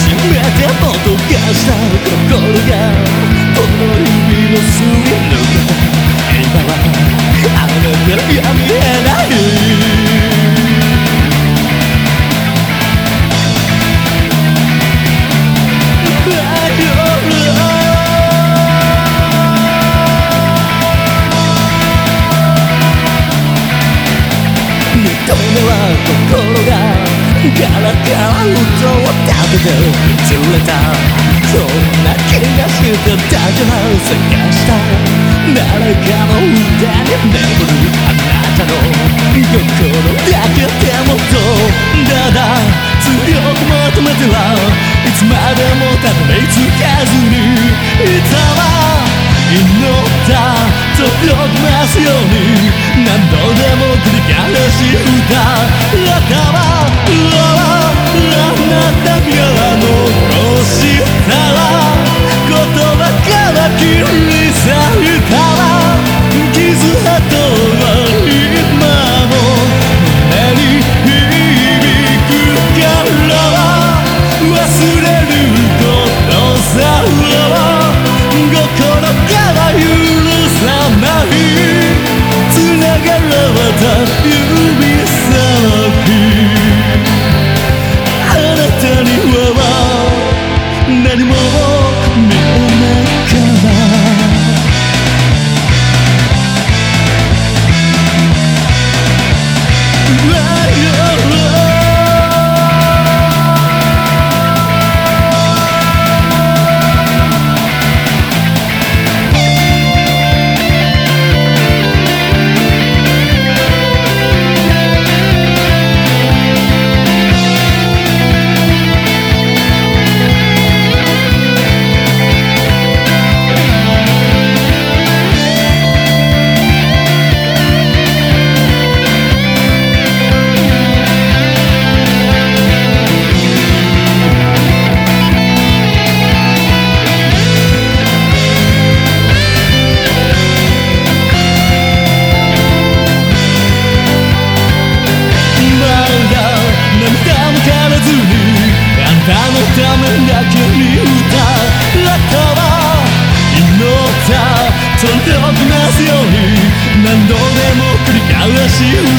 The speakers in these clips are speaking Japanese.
初めてもどかした心がこの指のすり抜け今はあなたの闇見えない認めは心がからかうと立ててずれたそんな気がしてたじゃ探した誰かの腕に眠るあなたの心だけでもとただ強く求めてはいつまでもたどり着かずにいたわ祈った届きますように何度でも繰り返し歌頭あながらわた指り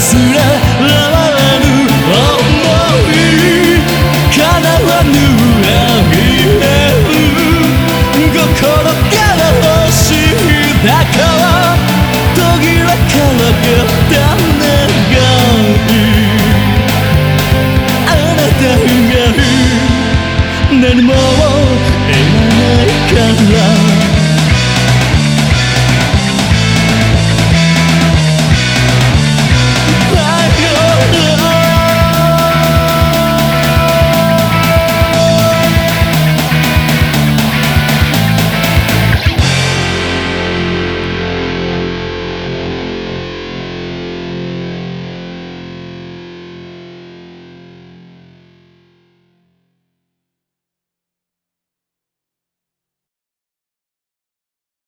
すらららぬ